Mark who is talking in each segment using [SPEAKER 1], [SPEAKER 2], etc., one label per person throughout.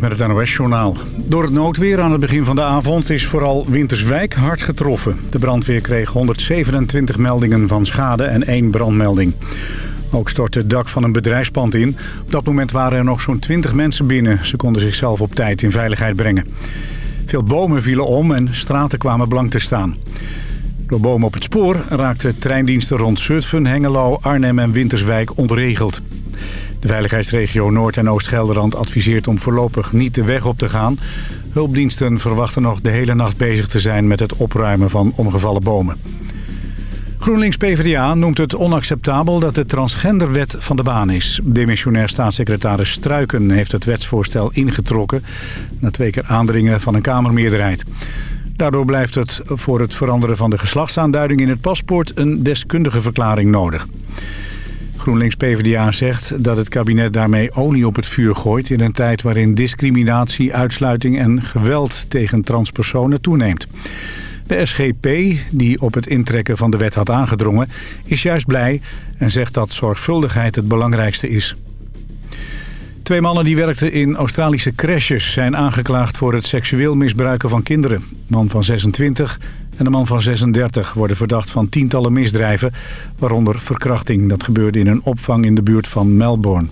[SPEAKER 1] met het NOS-journaal. Door het noodweer aan het begin van de avond is vooral Winterswijk hard getroffen. De brandweer kreeg 127 meldingen van schade en één brandmelding. Ook stortte het dak van een bedrijfspand in. Op dat moment waren er nog zo'n 20 mensen binnen. Ze konden zichzelf op tijd in veiligheid brengen. Veel bomen vielen om en straten kwamen blank te staan. Door bomen op het spoor raakten treindiensten rond Zutphen, Hengelo, Arnhem en Winterswijk ontregeld. De veiligheidsregio Noord- en Oost-Gelderland adviseert om voorlopig niet de weg op te gaan. Hulpdiensten verwachten nog de hele nacht bezig te zijn met het opruimen van omgevallen bomen. GroenLinks-PVDA noemt het onacceptabel dat de transgenderwet van de baan is. Demissionair staatssecretaris Struiken heeft het wetsvoorstel ingetrokken... na twee keer aandringen van een Kamermeerderheid. Daardoor blijft het voor het veranderen van de geslachtsaanduiding in het paspoort... een deskundige verklaring nodig. GroenLinks-PVDA zegt dat het kabinet daarmee olie op het vuur gooit... in een tijd waarin discriminatie, uitsluiting en geweld tegen transpersonen toeneemt. De SGP, die op het intrekken van de wet had aangedrongen, is juist blij... en zegt dat zorgvuldigheid het belangrijkste is. Twee mannen die werkten in Australische crèches zijn aangeklaagd voor het seksueel misbruiken van kinderen. Man van 26 en een man van 36 worden verdacht van tientallen misdrijven, waaronder verkrachting. Dat gebeurde in een opvang in de buurt van Melbourne.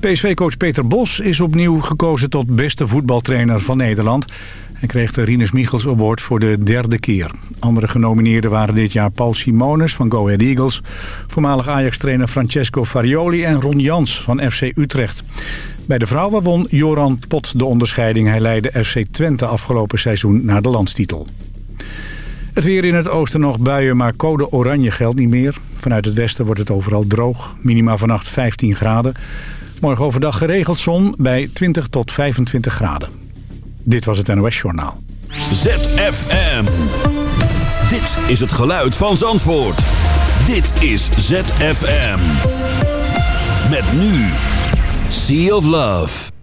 [SPEAKER 1] PSV-coach Peter Bos is opnieuw gekozen tot beste voetbaltrainer van Nederland. Hij kreeg de Rinus Michels Award voor de derde keer. Andere genomineerden waren dit jaar Paul Simonis van Go Ahead Eagles... voormalig Ajax-trainer Francesco Farioli en Ron Jans van FC Utrecht. Bij de vrouwen won Joran Pot de onderscheiding. Hij leidde FC Twente afgelopen seizoen naar de landstitel. Het weer in het oosten nog buien, maar code oranje geldt niet meer. Vanuit het westen wordt het overal droog. Minima vannacht 15 graden. Morgen overdag geregeld zon bij 20 tot 25 graden. Dit was het NOS Journaal.
[SPEAKER 2] ZFM. Dit is het geluid van Zandvoort. Dit is ZFM. Met nu. Sea of Love.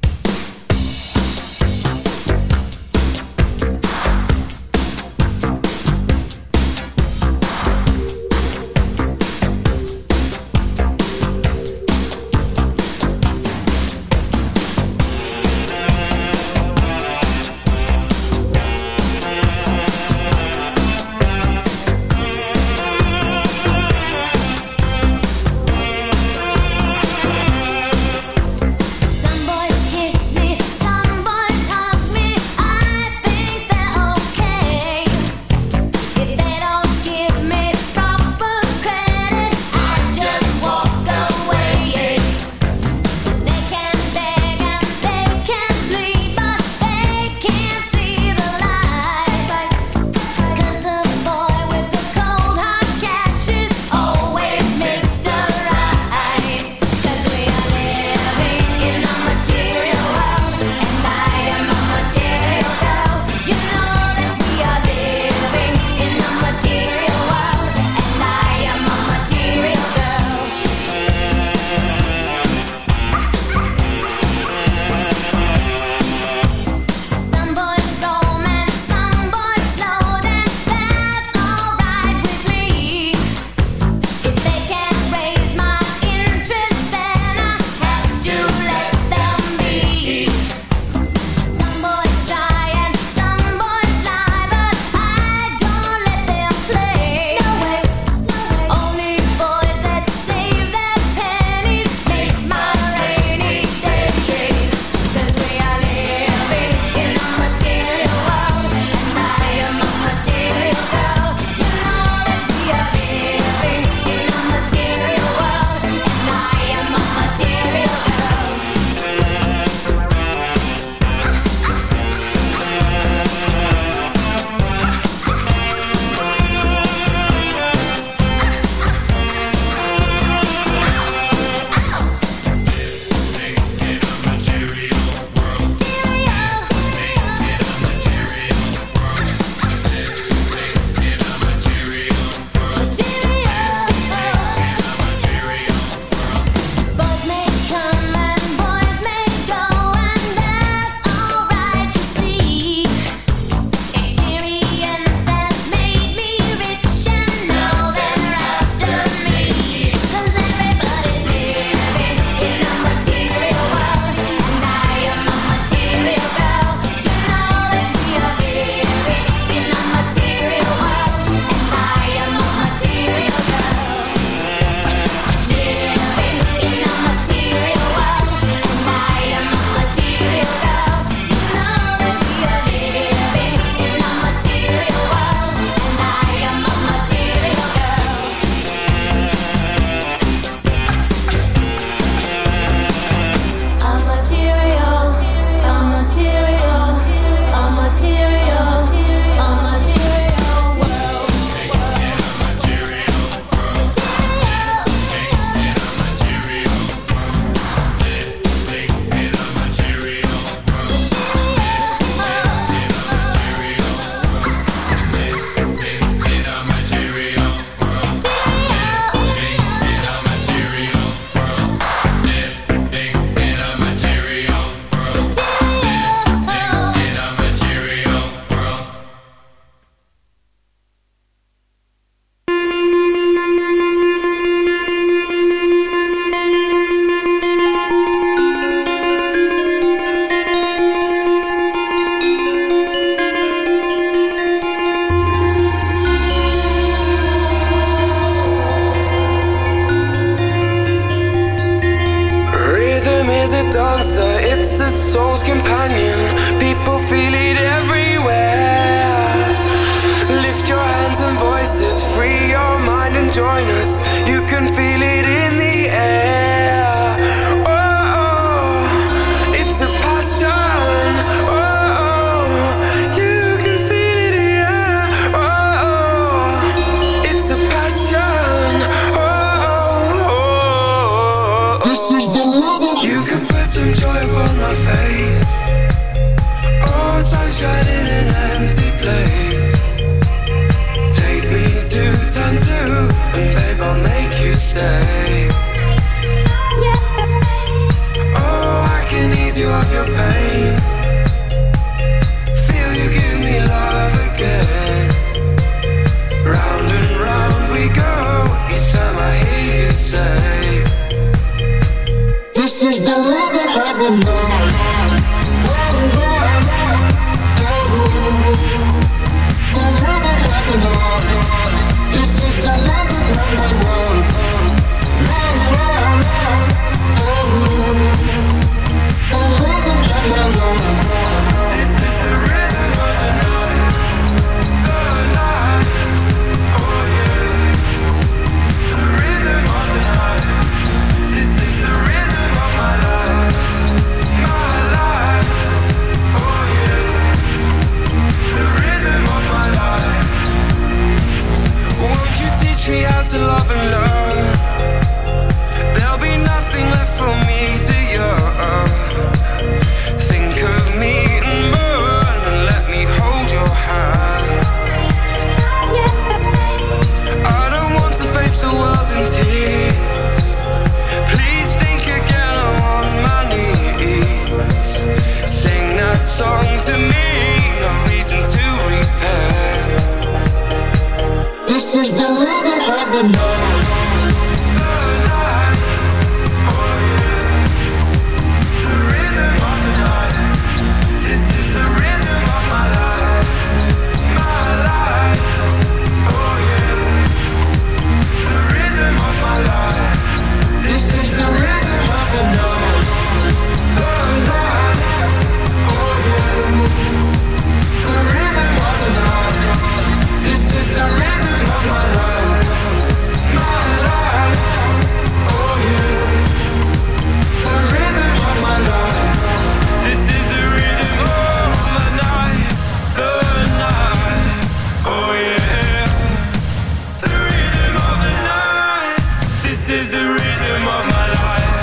[SPEAKER 3] is the
[SPEAKER 4] rhythm of my life,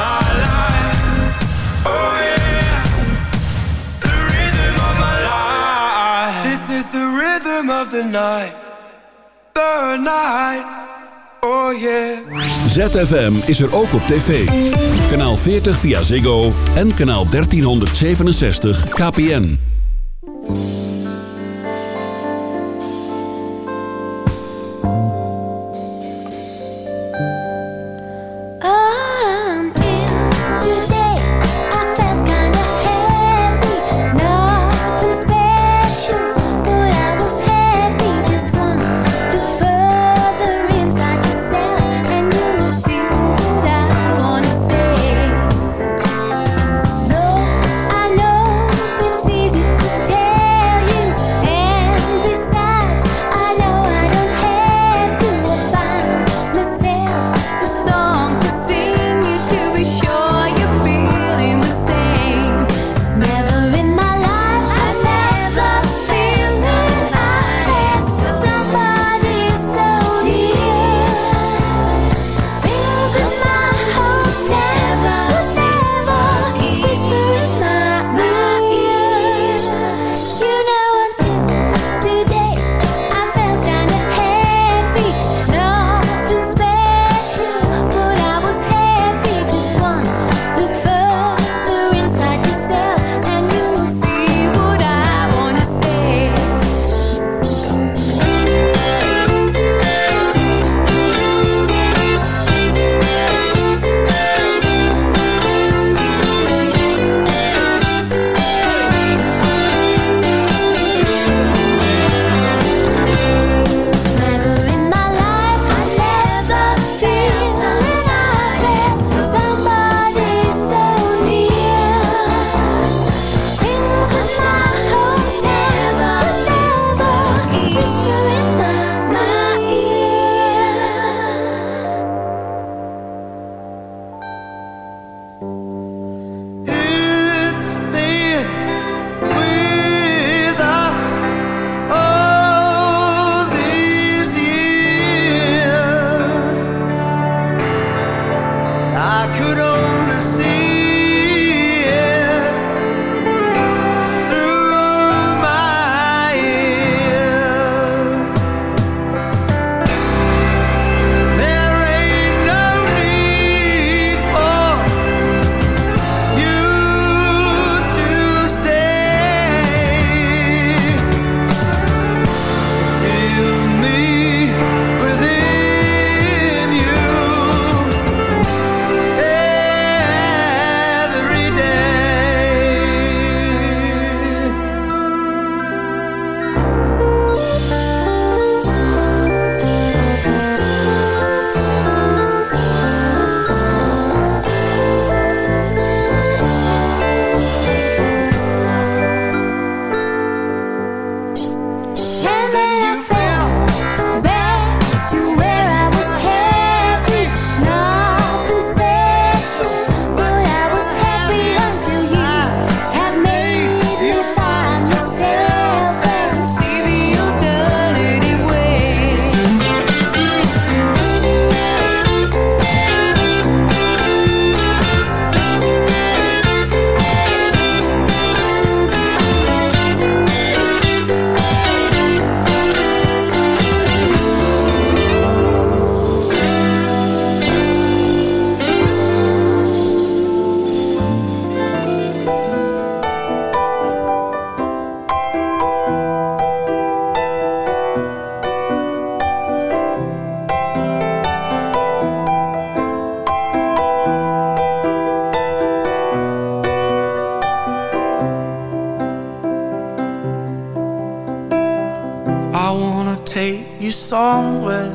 [SPEAKER 4] my life. Oh yeah, the rhythm of my life. This is the rhythm of the night, the night. Oh yeah.
[SPEAKER 5] ZFM is er ook op tv. Kanaal 40 via Ziggo en kanaal 1367 KPN.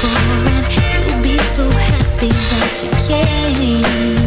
[SPEAKER 3] for. You'll be so happy that you
[SPEAKER 6] came.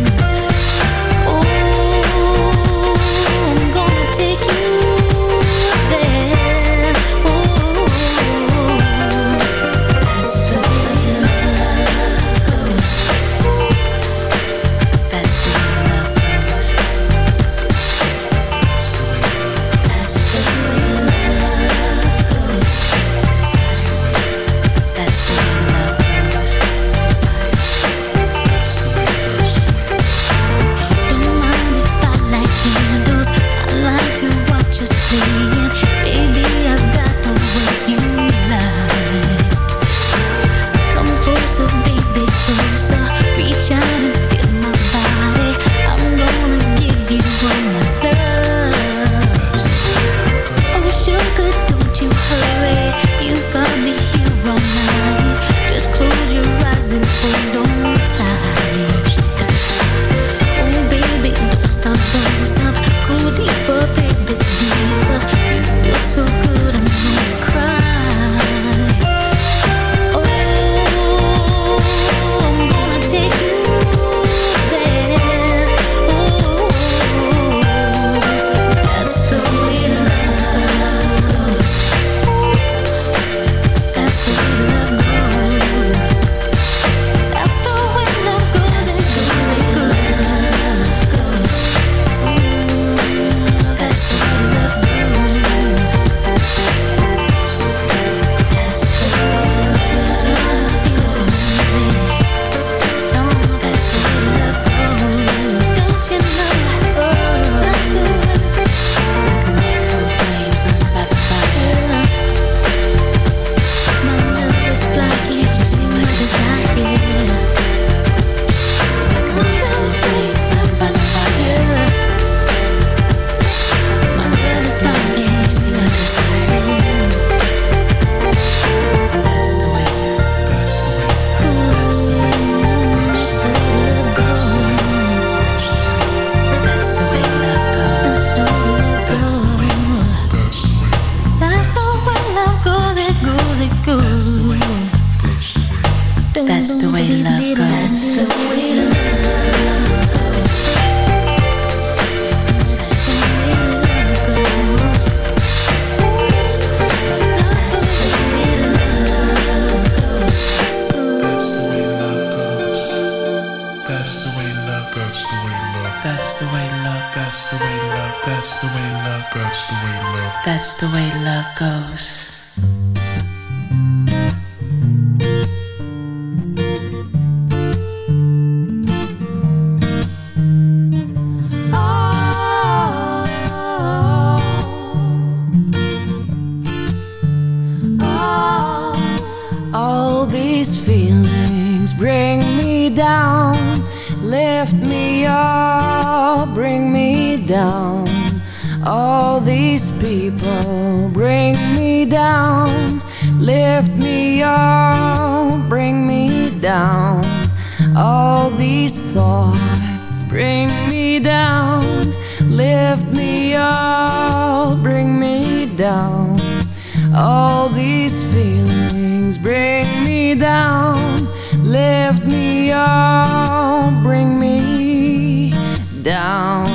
[SPEAKER 6] Down, lift me up, bring me down.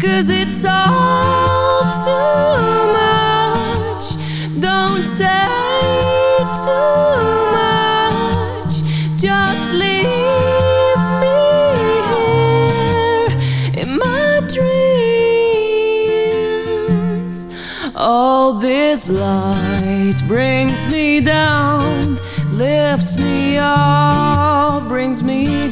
[SPEAKER 6] Cause it's all too much, don't say too much, just leave me here in my dreams. All this light brings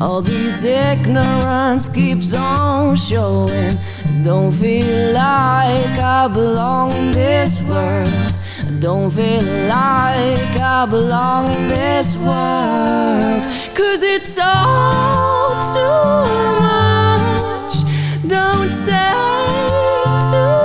[SPEAKER 6] All these ignorance keeps on showing. Don't feel like I belong in this world. Don't feel like I belong in this world. Cause it's all too much. Don't say too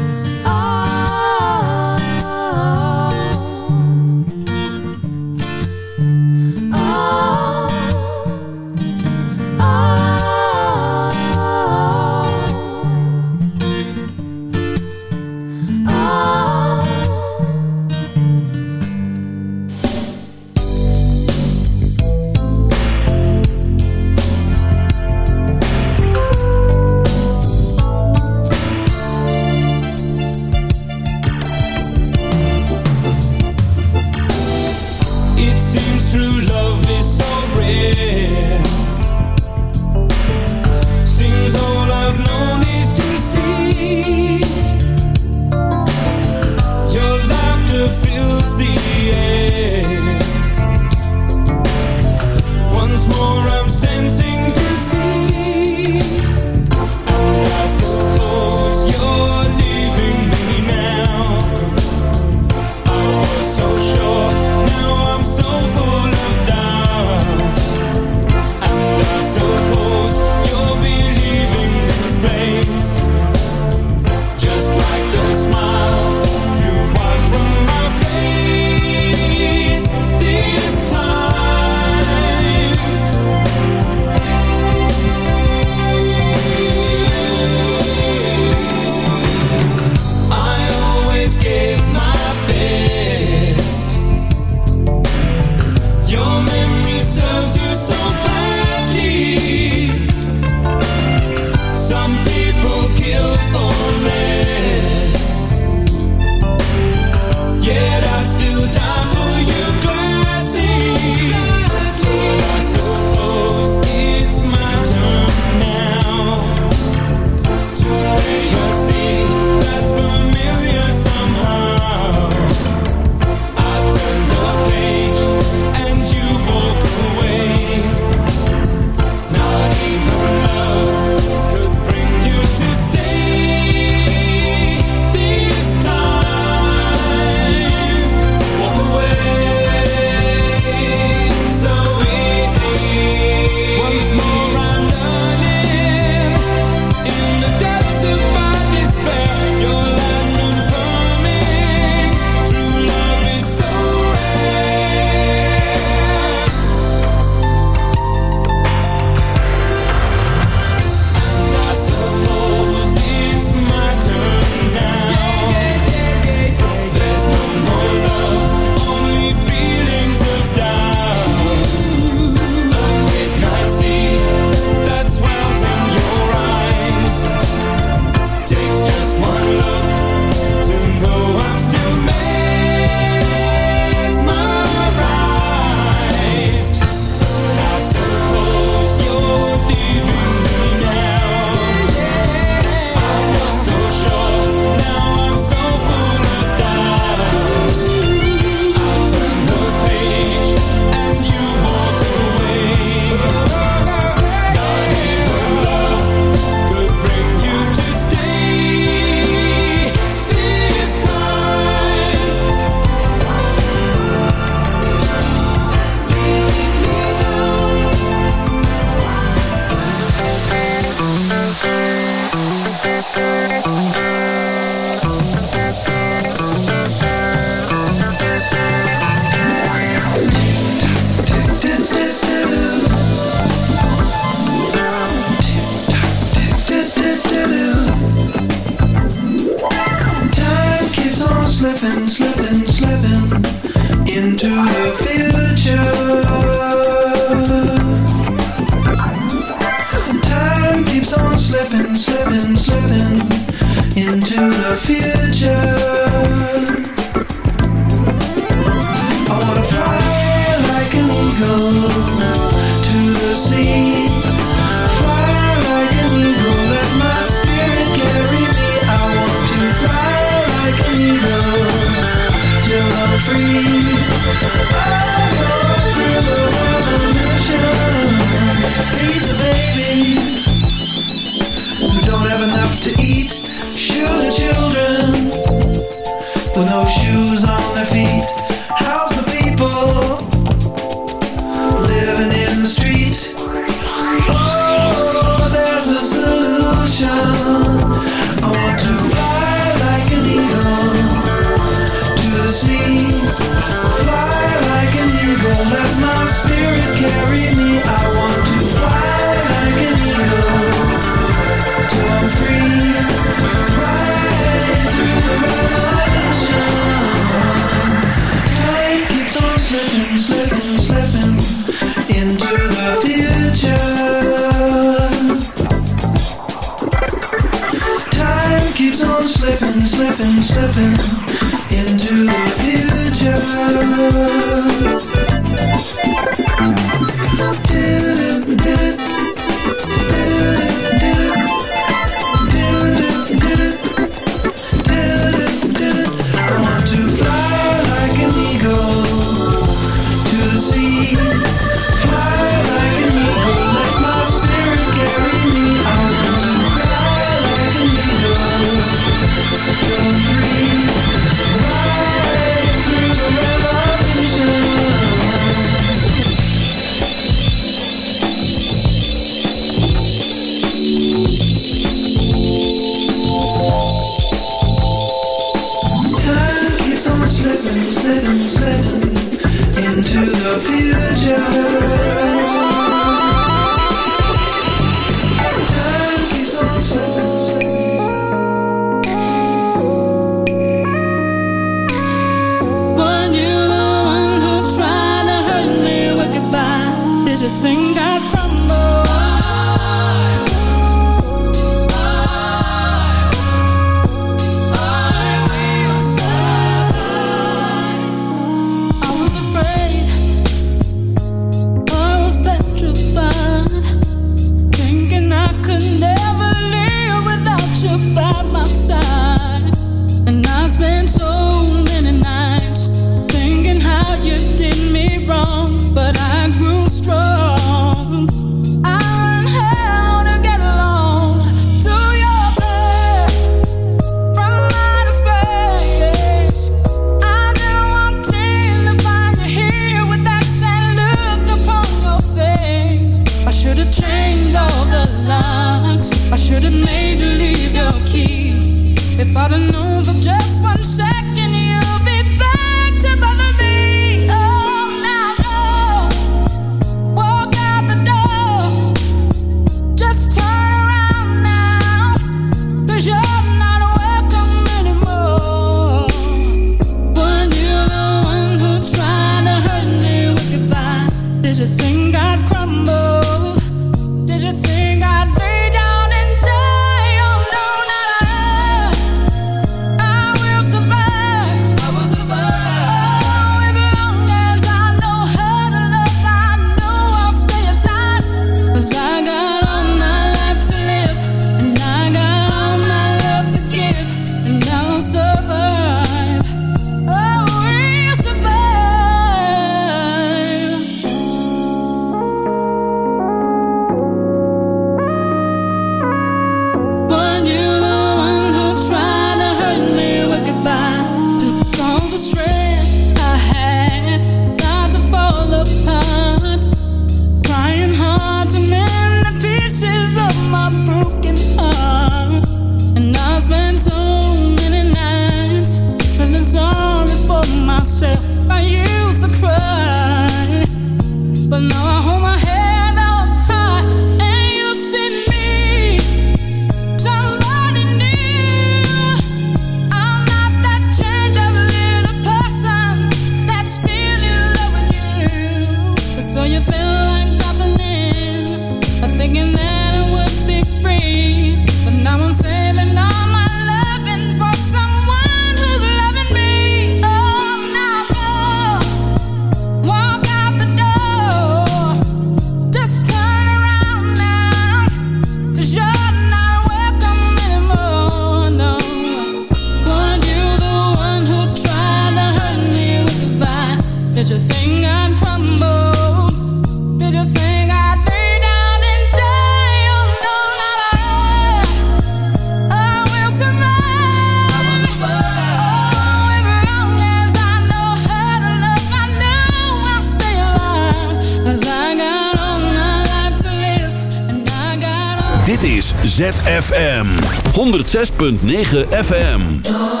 [SPEAKER 7] 106.9 FM.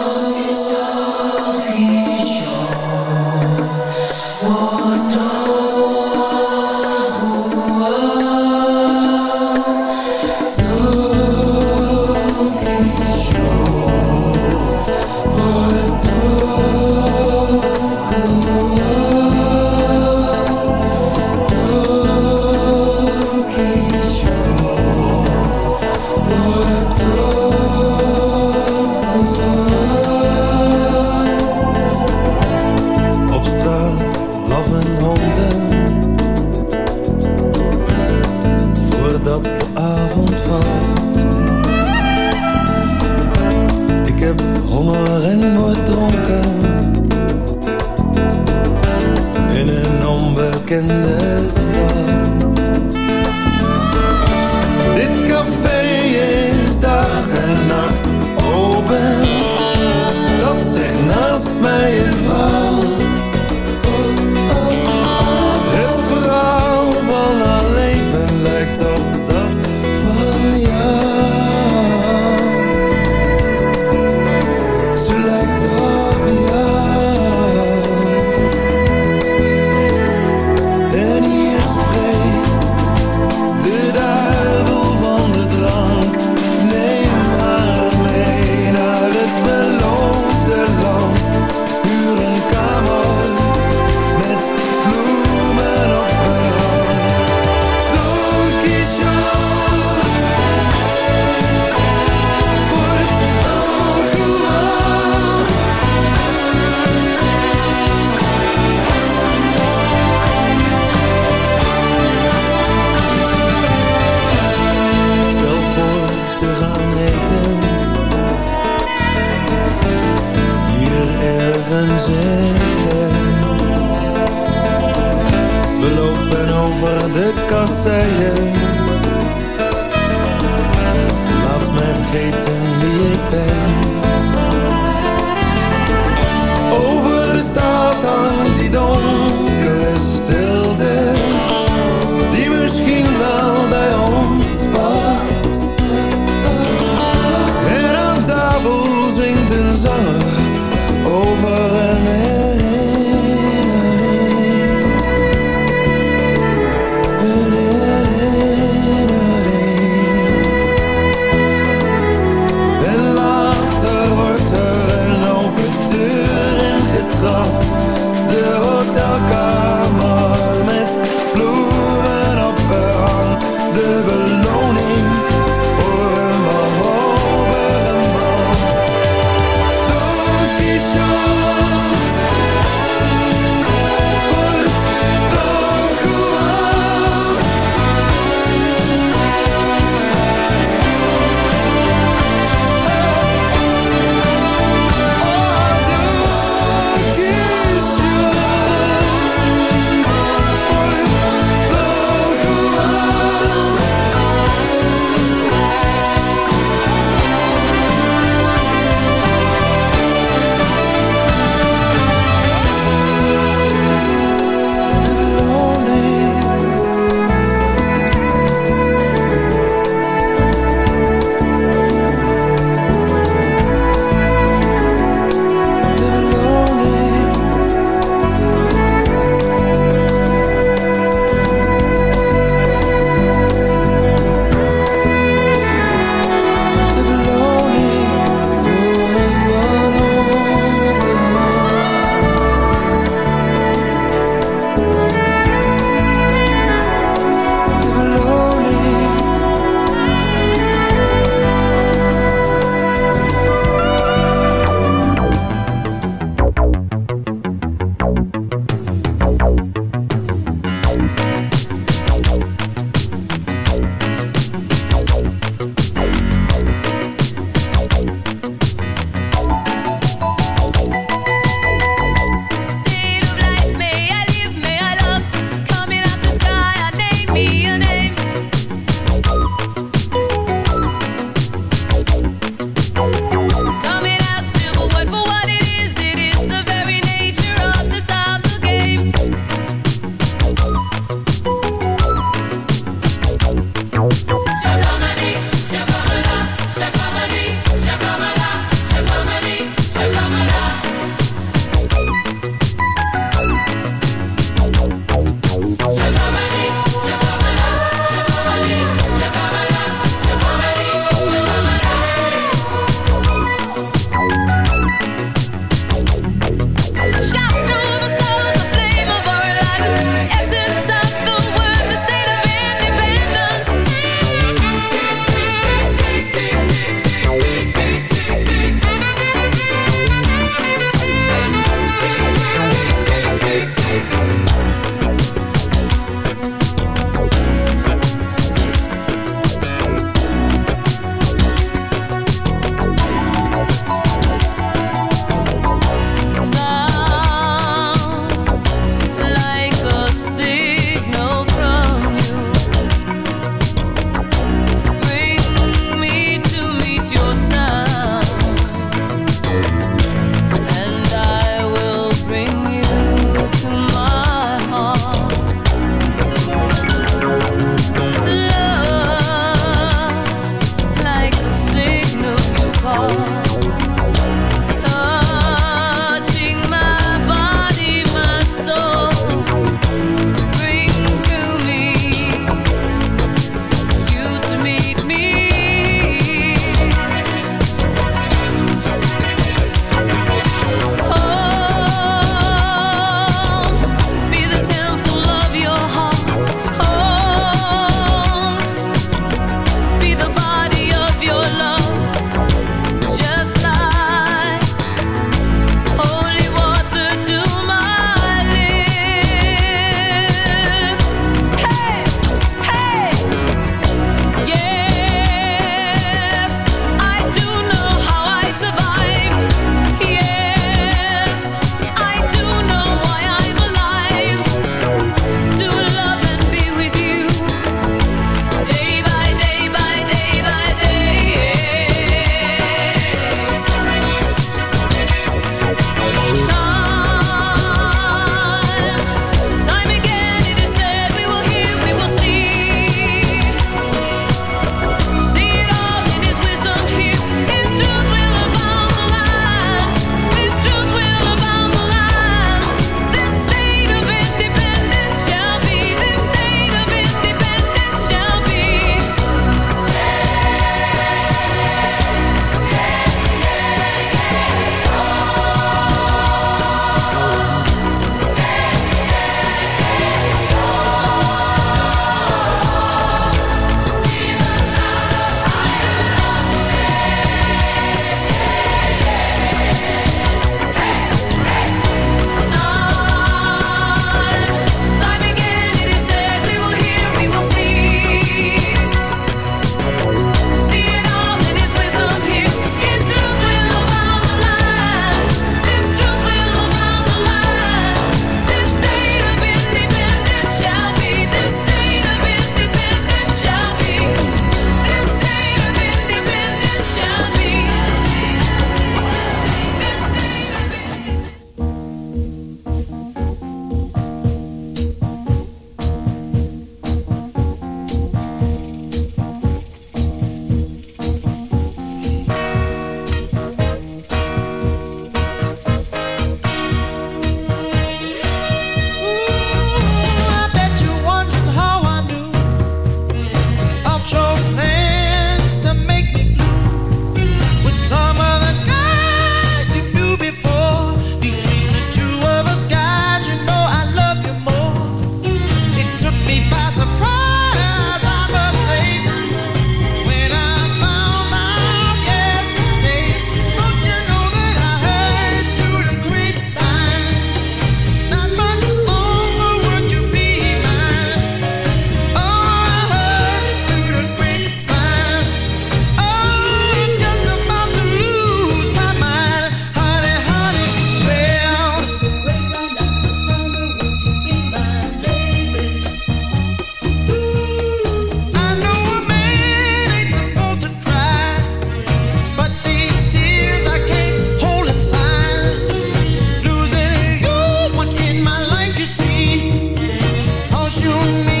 [SPEAKER 8] me.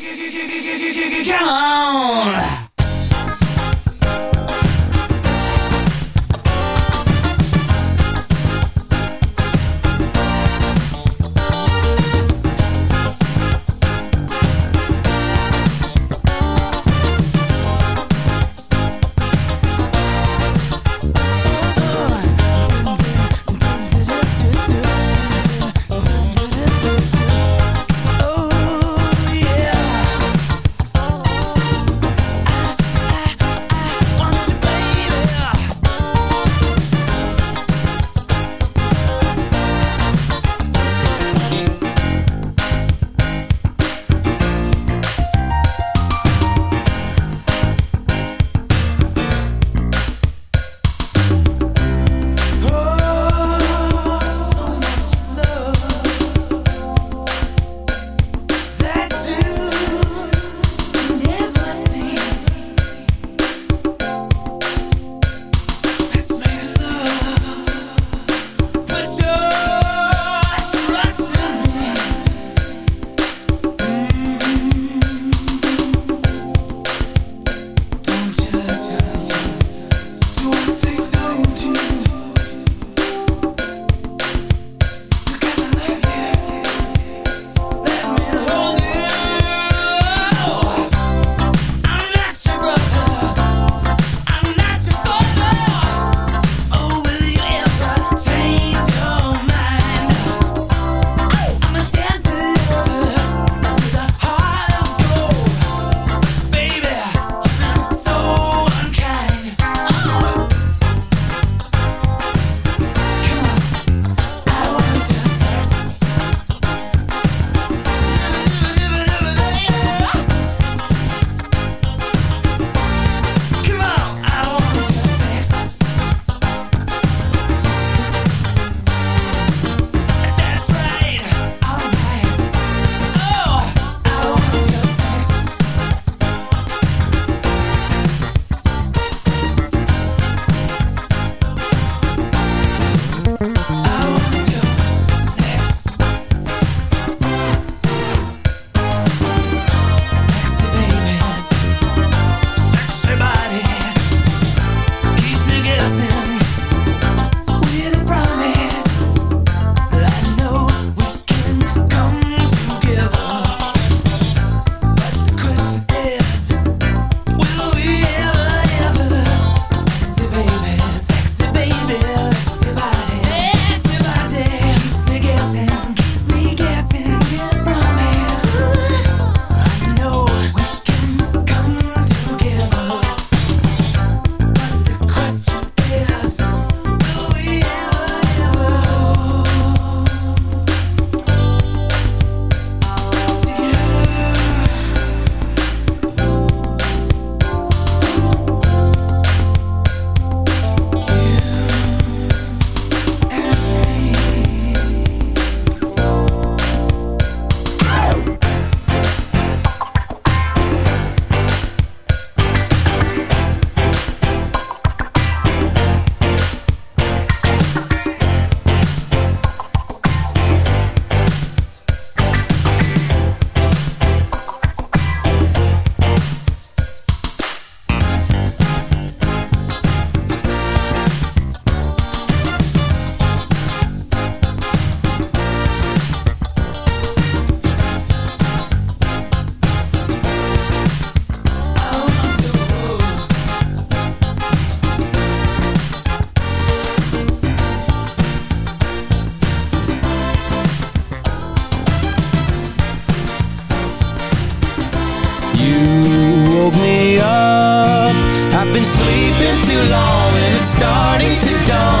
[SPEAKER 9] too long and it's starting to dawn.